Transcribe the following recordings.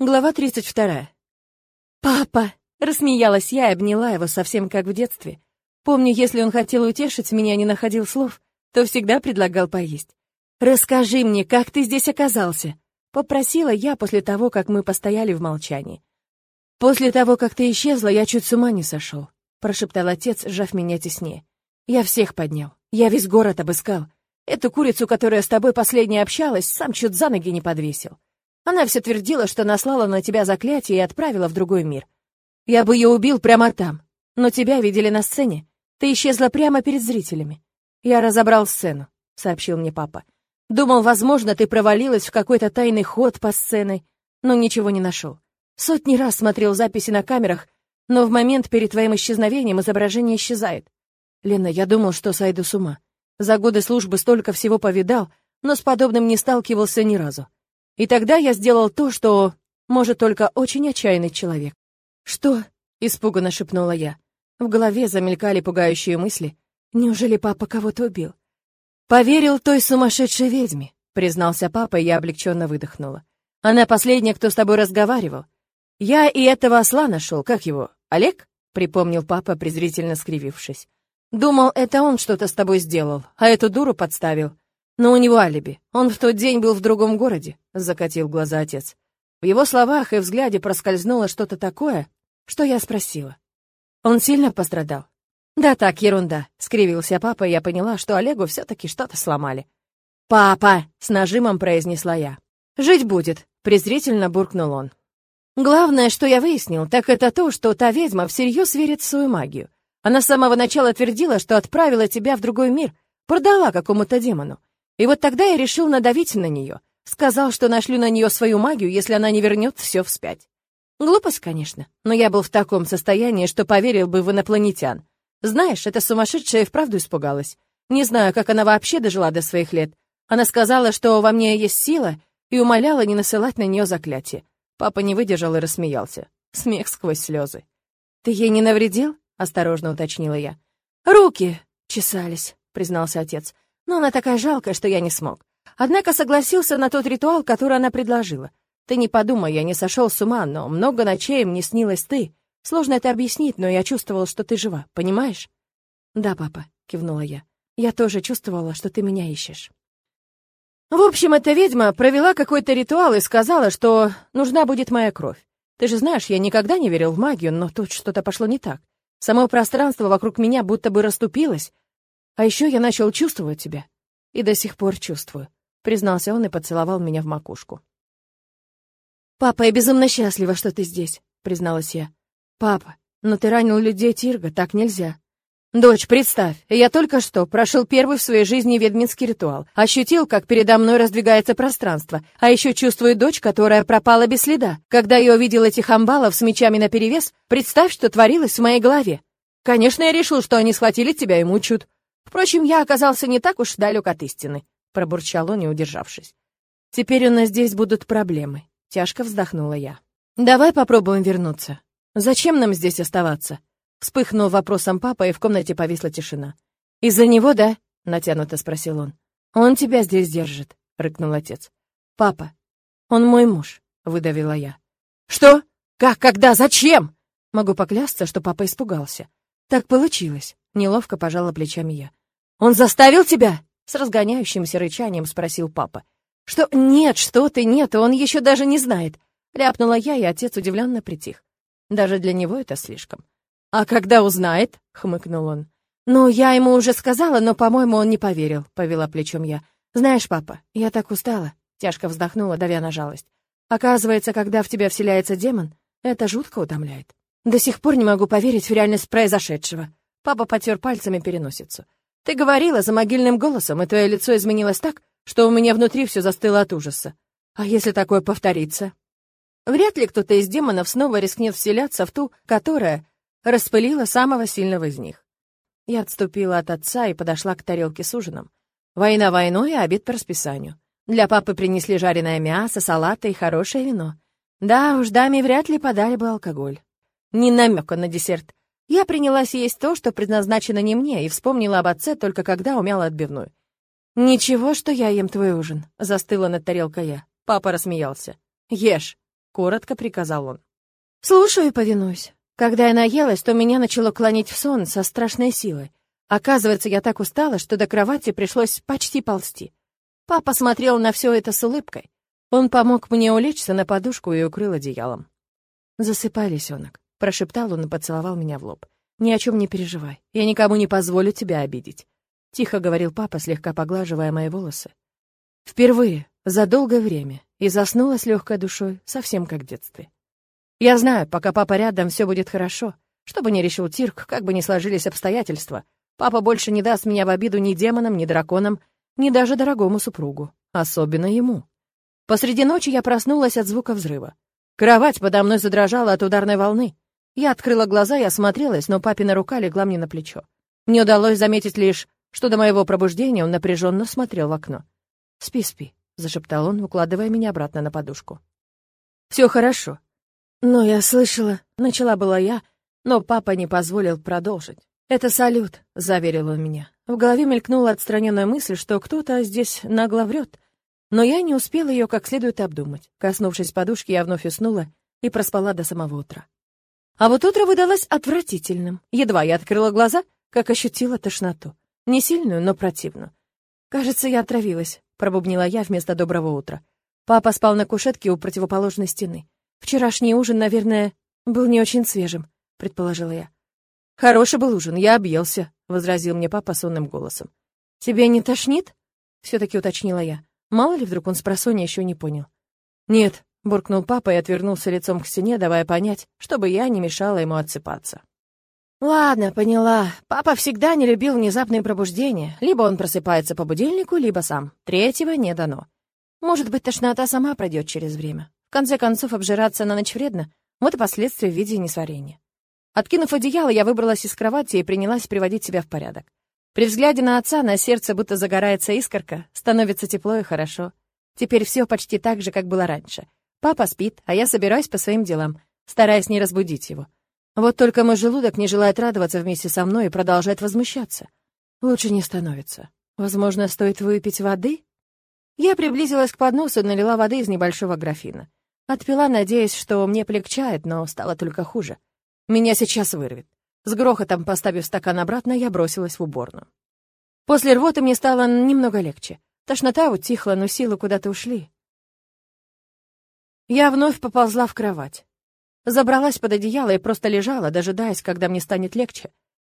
Глава 32. «Папа!» — рассмеялась я и обняла его совсем как в детстве. Помню, если он хотел утешить меня, не находил слов, то всегда предлагал поесть. «Расскажи мне, как ты здесь оказался?» — попросила я после того, как мы постояли в молчании. «После того, как ты исчезла, я чуть с ума не сошел», — прошептал отец, сжав меня теснее. «Я всех поднял. Я весь город обыскал. Эту курицу, которая с тобой последняя общалась, сам чуть за ноги не подвесил. Она все твердила, что наслала на тебя заклятие и отправила в другой мир. Я бы ее убил прямо там, но тебя видели на сцене. Ты исчезла прямо перед зрителями. Я разобрал сцену, сообщил мне папа. Думал, возможно, ты провалилась в какой-то тайный ход по сценой, но ничего не нашел. Сотни раз смотрел записи на камерах, но в момент перед твоим исчезновением изображение исчезает. Лена, я думал, что сойду с ума. За годы службы столько всего повидал, но с подобным не сталкивался ни разу. И тогда я сделал то, что может только очень отчаянный человек. «Что?» — испуганно шепнула я. В голове замелькали пугающие мысли. Неужели папа кого-то убил? «Поверил той сумасшедшей ведьме», — признался папа, и я облегченно выдохнула. «Она последняя, кто с тобой разговаривал. Я и этого осла нашел, как его, Олег?» — припомнил папа, презрительно скривившись. «Думал, это он что-то с тобой сделал, а эту дуру подставил. Но у него алиби. Он в тот день был в другом городе, закатил глаза отец. В его словах и взгляде проскользнуло что-то такое, что я спросила. Он сильно пострадал? Да так, ерунда, скривился папа, и я поняла, что Олегу все таки что-то сломали. Папа, с нажимом произнесла я. Жить будет, презрительно буркнул он. Главное, что я выяснил, так это то, что та ведьма всерьез верит в свою магию. Она с самого начала твердила, что отправила тебя в другой мир, продала какому-то демону. И вот тогда я решил надавить на нее. Сказал, что нашлю на нее свою магию, если она не вернет все вспять. Глупость, конечно, но я был в таком состоянии, что поверил бы в инопланетян. Знаешь, эта сумасшедшая и вправду испугалась. Не знаю, как она вообще дожила до своих лет. Она сказала, что во мне есть сила, и умоляла не насылать на нее заклятие. Папа не выдержал и рассмеялся. Смех сквозь слезы. «Ты ей не навредил?» — осторожно уточнила я. «Руки чесались», — признался отец но она такая жалкая, что я не смог. Однако согласился на тот ритуал, который она предложила. Ты не подумай, я не сошел с ума, но много ночей мне снилась ты. Сложно это объяснить, но я чувствовал, что ты жива, понимаешь? Да, папа, кивнула я. Я тоже чувствовала, что ты меня ищешь. В общем, эта ведьма провела какой-то ритуал и сказала, что нужна будет моя кровь. Ты же знаешь, я никогда не верил в магию, но тут что-то пошло не так. Само пространство вокруг меня будто бы расступилось, а еще я начал чувствовать тебя. И до сих пор чувствую», — признался он и поцеловал меня в макушку. «Папа, я безумно счастлива, что ты здесь», — призналась я. «Папа, но ты ранил людей Тирга, так нельзя». «Дочь, представь, я только что прошел первый в своей жизни ведьминский ритуал, ощутил, как передо мной раздвигается пространство, а еще чувствую дочь, которая пропала без следа. Когда я увидел этих амбалов с мечами наперевес, представь, что творилось в моей голове. Конечно, я решил, что они схватили тебя и мучают. Впрочем, я оказался не так уж далек от истины, пробурчал он, не удержавшись. Теперь у нас здесь будут проблемы, тяжко вздохнула я. Давай попробуем вернуться. Зачем нам здесь оставаться? Вспыхнул вопросом папа, и в комнате повисла тишина. Из-за него, да? натянуто спросил он. Он тебя здесь держит, рыкнул отец. Папа, он мой муж, выдавила я. Что? Как, когда, зачем? Могу поклясться, что папа испугался. Так получилось, неловко пожала плечами я. «Он заставил тебя?» — с разгоняющимся рычанием спросил папа. «Что? Нет, что ты, нет, он еще даже не знает!» — ляпнула я, и отец удивленно притих. Даже для него это слишком. «А когда узнает?» — хмыкнул он. «Ну, я ему уже сказала, но, по-моему, он не поверил», — повела плечом я. «Знаешь, папа, я так устала», — тяжко вздохнула, давя на жалость. «Оказывается, когда в тебя вселяется демон, это жутко утомляет. До сих пор не могу поверить в реальность произошедшего». Папа потер пальцами переносицу. Ты говорила за могильным голосом, и твое лицо изменилось так, что у меня внутри все застыло от ужаса. А если такое повторится? Вряд ли кто-то из демонов снова рискнет вселяться в ту, которая распылила самого сильного из них. Я отступила от отца и подошла к тарелке с ужином. Война войной, а обед по расписанию. Для папы принесли жареное мясо, салаты и хорошее вино. Да уж, даме вряд ли подали бы алкоголь. Ни намека на десерт. Я принялась есть то, что предназначено не мне, и вспомнила об отце только когда умяла отбивную. «Ничего, что я ем твой ужин», — застыла над тарелкой я. Папа рассмеялся. «Ешь». коротко приказал он. Слушаю и повинуюсь. Когда я наелась, то меня начало клонить в сон со страшной силой. Оказывается, я так устала, что до кровати пришлось почти ползти. Папа смотрел на все это с улыбкой. Он помог мне улечься на подушку и укрыл одеялом. «Засыпай, лисенок», — прошептал он и поцеловал меня в лоб. «Ни о чем не переживай. Я никому не позволю тебя обидеть», — тихо говорил папа, слегка поглаживая мои волосы. Впервые, за долгое время, и заснула с легкой душой, совсем как в детстве. Я знаю, пока папа рядом, все будет хорошо. Что бы ни решил Тирк, как бы ни сложились обстоятельства, папа больше не даст меня в обиду ни демонам, ни драконам, ни даже дорогому супругу, особенно ему. Посреди ночи я проснулась от звука взрыва. Кровать подо мной задрожала от ударной волны. Я открыла глаза и осмотрелась, но папина рука легла мне на плечо. Мне удалось заметить лишь, что до моего пробуждения он напряженно смотрел в окно. «Спи, спи», — зашептал он, укладывая меня обратно на подушку. «Все хорошо». «Но я слышала...» — начала была я, но папа не позволил продолжить. «Это салют», — заверил он меня. В голове мелькнула отстраненная мысль, что кто-то здесь нагло врет, но я не успела ее как следует обдумать. Коснувшись подушки, я вновь уснула и проспала до самого утра. А вот утро выдалось отвратительным. Едва я открыла глаза, как ощутила тошноту. Не сильную, но противную. «Кажется, я отравилась», — пробубнила я вместо доброго утра. Папа спал на кушетке у противоположной стены. «Вчерашний ужин, наверное, был не очень свежим», — предположила я. «Хороший был ужин, я объелся», — возразил мне папа сонным голосом. «Тебя не тошнит?» — все-таки уточнила я. Мало ли вдруг он с просонья еще не понял. «Нет», — буркнул папа и отвернулся лицом к стене, давая понять, чтобы я не мешала ему отсыпаться. «Ладно, поняла. Папа всегда не любил внезапные пробуждения. Либо он просыпается по будильнику, либо сам. Третьего не дано. Может быть, тошнота сама пройдет через время. В конце концов, обжираться на ночь вредно. Вот и последствия в виде несварения. Откинув одеяло, я выбралась из кровати и принялась приводить себя в порядок. При взгляде на отца на сердце будто загорается искорка, становится тепло и хорошо. Теперь все почти так же, как было раньше. Папа спит, а я собираюсь по своим делам, стараясь не разбудить его. Вот только мой желудок не желает радоваться вместе со мной и продолжает возмущаться. Лучше не становится. Возможно, стоит выпить воды? Я приблизилась к подносу и налила воды из небольшого графина. Отпила, надеясь, что мне полегчает, но стало только хуже. Меня сейчас вырвет. С грохотом поставив стакан обратно, я бросилась в уборную. После рвоты мне стало немного легче. Тошнота утихла, но силы куда-то ушли. Я вновь поползла в кровать. Забралась под одеяло и просто лежала, дожидаясь, когда мне станет легче.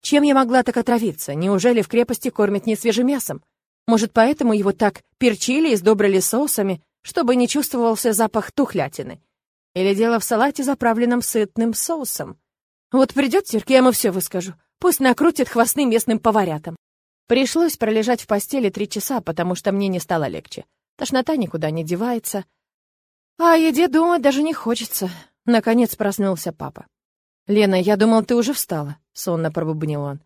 Чем я могла так отравиться? Неужели в крепости кормят не свежим мясом? Может, поэтому его так перчили и сдобрили соусами, чтобы не чувствовался запах тухлятины? Или дело в салате, заправленном сытным соусом? Вот придет Тирк, я ему все выскажу. Пусть накрутит хвостным местным поварятам. Пришлось пролежать в постели три часа, потому что мне не стало легче. Тошнота никуда не девается. А о еде думать даже не хочется. Наконец проснулся папа. «Лена, я думал, ты уже встала», — сонно пробубнил он.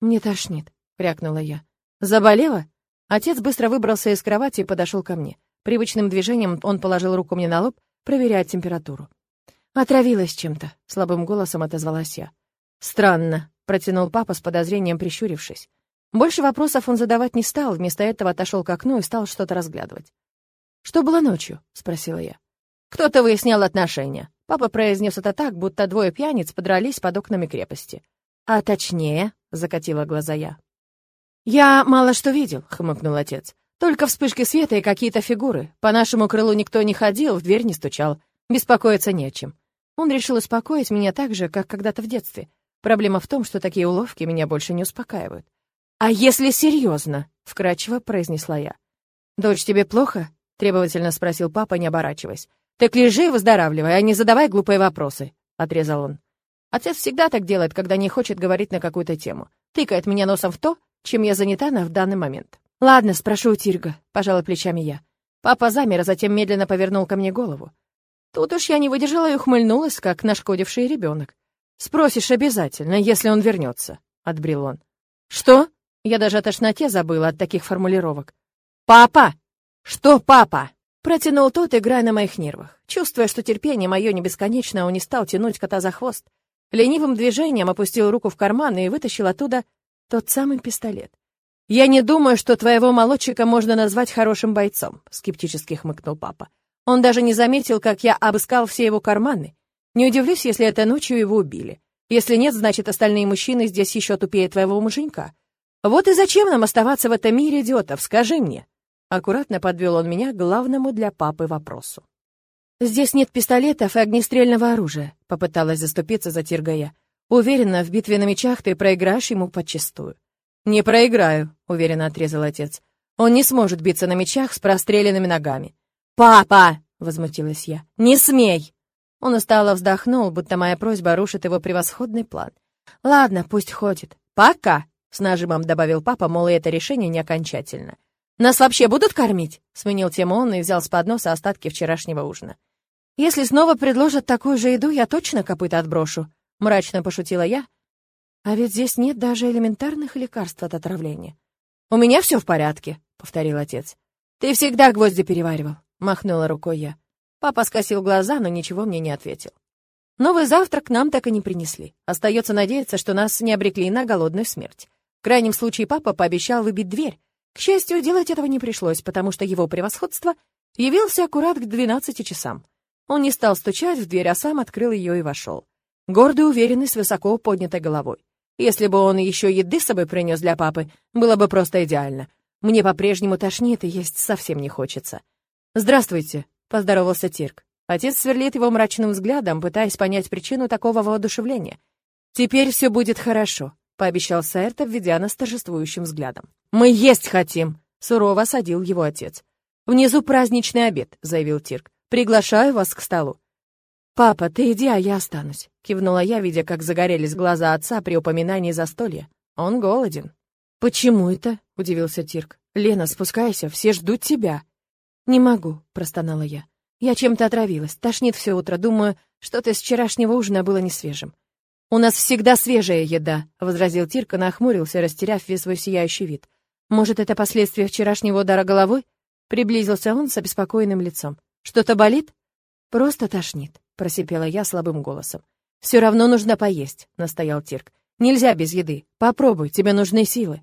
«Мне тошнит», — крякнула я. «Заболела?» Отец быстро выбрался из кровати и подошел ко мне. Привычным движением он положил руку мне на лоб, проверяя температуру. «Отравилась чем-то», — слабым голосом отозвалась я. «Странно», — протянул папа с подозрением, прищурившись. Больше вопросов он задавать не стал, вместо этого отошел к окну и стал что-то разглядывать. «Что было ночью?» — спросила я. «Кто-то выяснял отношения». Папа произнес это так, будто двое пьяниц подрались под окнами крепости. «А точнее», — закатила глаза я. «Я мало что видел», — хмыкнул отец. «Только вспышки света и какие-то фигуры. По нашему крылу никто не ходил, в дверь не стучал. Беспокоиться не о чем. Он решил успокоить меня так же, как когда-то в детстве. Проблема в том, что такие уловки меня больше не успокаивают. «А если серьезно?» — вкрадчиво произнесла я. «Дочь, тебе плохо?» — требовательно спросил папа, не оборачиваясь. «Так лежи и выздоравливай, а не задавай глупые вопросы», — отрезал он. Отец всегда так делает, когда не хочет говорить на какую-то тему. Тыкает меня носом в то, чем я занята на в данный момент. «Ладно, спрошу у Тирга», — пожала плечами я. Папа замер, а затем медленно повернул ко мне голову. Тут уж я не выдержала и ухмыльнулась, как нашкодивший ребенок. «Спросишь обязательно, если он вернется», — отбрил он. «Что?» Я даже о тошноте забыла от таких формулировок. «Папа!» «Что папа?» Протянул тот, играя на моих нервах. Чувствуя, что терпение мое не бесконечно, он не стал тянуть кота за хвост. Ленивым движением опустил руку в карман и вытащил оттуда тот самый пистолет. «Я не думаю, что твоего молодчика можно назвать хорошим бойцом», — скептически хмыкнул папа. Он даже не заметил, как я обыскал все его карманы. Не удивлюсь, если этой ночью его убили. Если нет, значит, остальные мужчины здесь еще тупее твоего муженька. Вот и зачем нам оставаться в этом мире идиотов, скажи мне. Аккуратно подвел он меня к главному для папы вопросу. «Здесь нет пистолетов и огнестрельного оружия», — попыталась заступиться за Тиргая. «Уверена, в битве на мечах ты проиграешь ему подчистую». «Не проиграю», — уверенно отрезал отец. «Он не сможет биться на мечах с простреленными ногами». «Папа!» — возмутилась я. «Не смей!» Он устало вздохнул, будто моя просьба рушит его превосходный план. «Ладно, пусть ходит. Пока!» — с нажимом добавил папа, мол, это решение не окончательно. «Нас вообще будут кормить?» — сменил тему он и взял с подноса остатки вчерашнего ужина. «Если снова предложат такую же еду, я точно копыта отброшу», — мрачно пошутила я. «А ведь здесь нет даже элементарных лекарств от отравления». «У меня все в порядке», — повторил отец. «Ты всегда гвозди переваривал», — махнула рукой я. Папа скосил глаза, но ничего мне не ответил. Новый завтрак нам так и не принесли. Остается надеяться, что нас не обрекли на голодную смерть. В крайнем случае папа пообещал выбить дверь, к счастью, делать этого не пришлось, потому что его превосходство явился аккурат к 12 часам. Он не стал стучать в дверь, а сам открыл ее и вошел. Гордый, уверенный, с высоко поднятой головой. Если бы он еще еды с собой принес для папы, было бы просто идеально. Мне по-прежнему тошнит и есть совсем не хочется. «Здравствуйте», — поздоровался Тирк. Отец сверлит его мрачным взглядом, пытаясь понять причину такого воодушевления. «Теперь все будет хорошо», — пообещал Саэрта, введя нас торжествующим взглядом. «Мы есть хотим!» — сурово садил его отец. «Внизу праздничный обед», — заявил Тирк. «Приглашаю вас к столу». «Папа, ты иди, а я останусь», — кивнула я, видя, как загорелись глаза отца при упоминании застолья. «Он голоден». «Почему это?» — удивился Тирк. «Лена, спускайся, все ждут тебя». «Не могу», — простонала я. «Я чем-то отравилась, тошнит все утро, думаю, что-то из вчерашнего ужина было не свежим». «У нас всегда свежая еда», — возразил Тирка, нахмурился, растеряв весь свой сияющий вид. Может, это последствия вчерашнего удара головой? Приблизился он с обеспокоенным лицом. Что-то болит? Просто тошнит, просипела я слабым голосом. Все равно нужно поесть, настоял Тирк. Нельзя без еды. Попробуй, тебе нужны силы.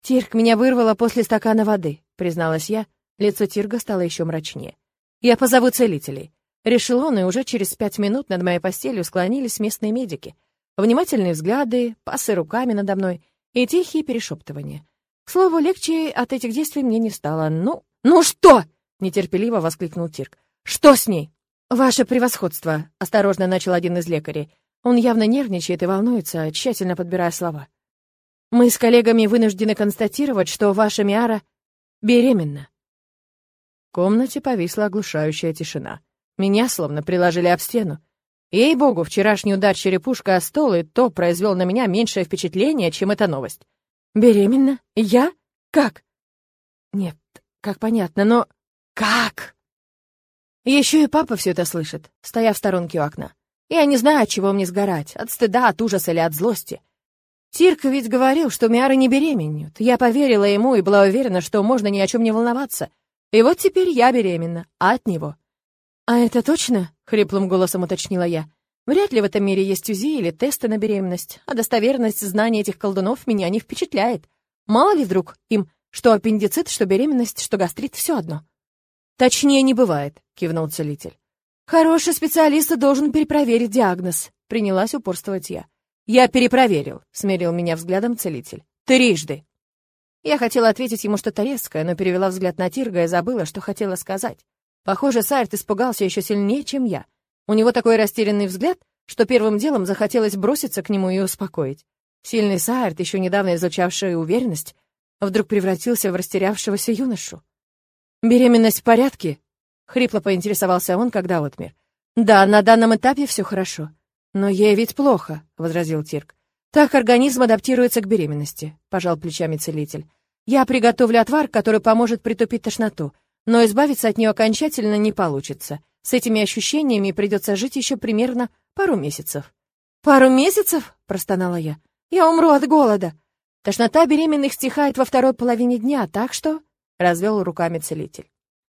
Тирк меня вырвало после стакана воды, призналась я. Лицо Тирга стало еще мрачнее. Я позову целителей. Решил он, и уже через пять минут над моей постелью склонились местные медики. Внимательные взгляды, пасы руками надо мной и тихие перешептывания. К слову, легче от этих действий мне не стало. «Ну, ну что?» — нетерпеливо воскликнул Тирк. «Что с ней?» «Ваше превосходство», — осторожно начал один из лекарей. Он явно нервничает и волнуется, тщательно подбирая слова. «Мы с коллегами вынуждены констатировать, что ваша Миара беременна». В комнате повисла оглушающая тишина. Меня словно приложили об стену. Ей-богу, вчерашний удар черепушка о стол и то произвел на меня меньшее впечатление, чем эта новость. Беременна? Я? Как? Нет, как понятно, но... Как? Еще и папа все это слышит, стоя в сторонке у окна. Я не знаю, от чего мне сгорать, от стыда, от ужаса или от злости. Тирка ведь говорил, что Миары не беременеют. Я поверила ему и была уверена, что можно ни о чем не волноваться. И вот теперь я беременна, а от него. «А это точно?» — хриплым голосом уточнила я. Вряд ли в этом мире есть УЗИ или тесты на беременность, а достоверность знаний этих колдунов меня не впечатляет. Мало ли вдруг им что аппендицит, что беременность, что гастрит — все одно. «Точнее не бывает», — кивнул целитель. «Хороший специалист должен перепроверить диагноз», — принялась упорствовать я. «Я перепроверил», — смерил меня взглядом целитель. «Трижды». Я хотела ответить ему что-то резкое, но перевела взгляд на Тирга и забыла, что хотела сказать. Похоже, Сайрт испугался еще сильнее, чем я. У него такой растерянный взгляд, что первым делом захотелось броситься к нему и успокоить. Сильный Саарт, еще недавно излучавший уверенность, вдруг превратился в растерявшегося юношу. «Беременность в порядке?» — хрипло поинтересовался он, когда отмер. «Да, на данном этапе все хорошо. Но ей ведь плохо», — возразил Тирк. «Так организм адаптируется к беременности», — пожал плечами целитель. «Я приготовлю отвар, который поможет притупить тошноту, но избавиться от нее окончательно не получится. С этими ощущениями придется жить еще примерно пару месяцев. «Пару месяцев?» — простонала я. «Я умру от голода. Тошнота беременных стихает во второй половине дня, так что...» — развел руками целитель.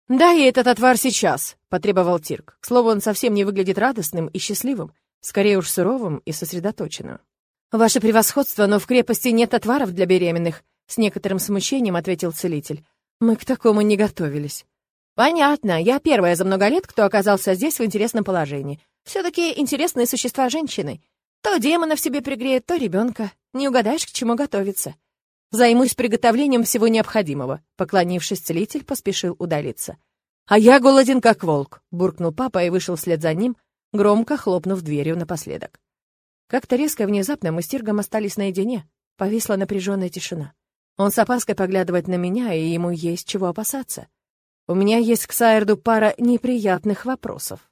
«Да, и этот отвар сейчас», — потребовал Тирк. К слову, он совсем не выглядит радостным и счастливым, скорее уж суровым и сосредоточенным. «Ваше превосходство, но в крепости нет отваров для беременных», — с некоторым смущением ответил целитель. «Мы к такому не готовились». Понятно, я первая за много лет, кто оказался здесь в интересном положении. Все-таки интересные существа женщины. То демона в себе пригреет, то ребенка. Не угадаешь, к чему готовиться. Займусь приготовлением всего необходимого. Поклонившись, целитель поспешил удалиться. «А я голоден, как волк», — буркнул папа и вышел вслед за ним, громко хлопнув дверью напоследок. Как-то резко и внезапно мы с Тиргом остались наедине. Повисла напряженная тишина. Он с опаской поглядывает на меня, и ему есть чего опасаться. У меня есть к Сайерду пара неприятных вопросов.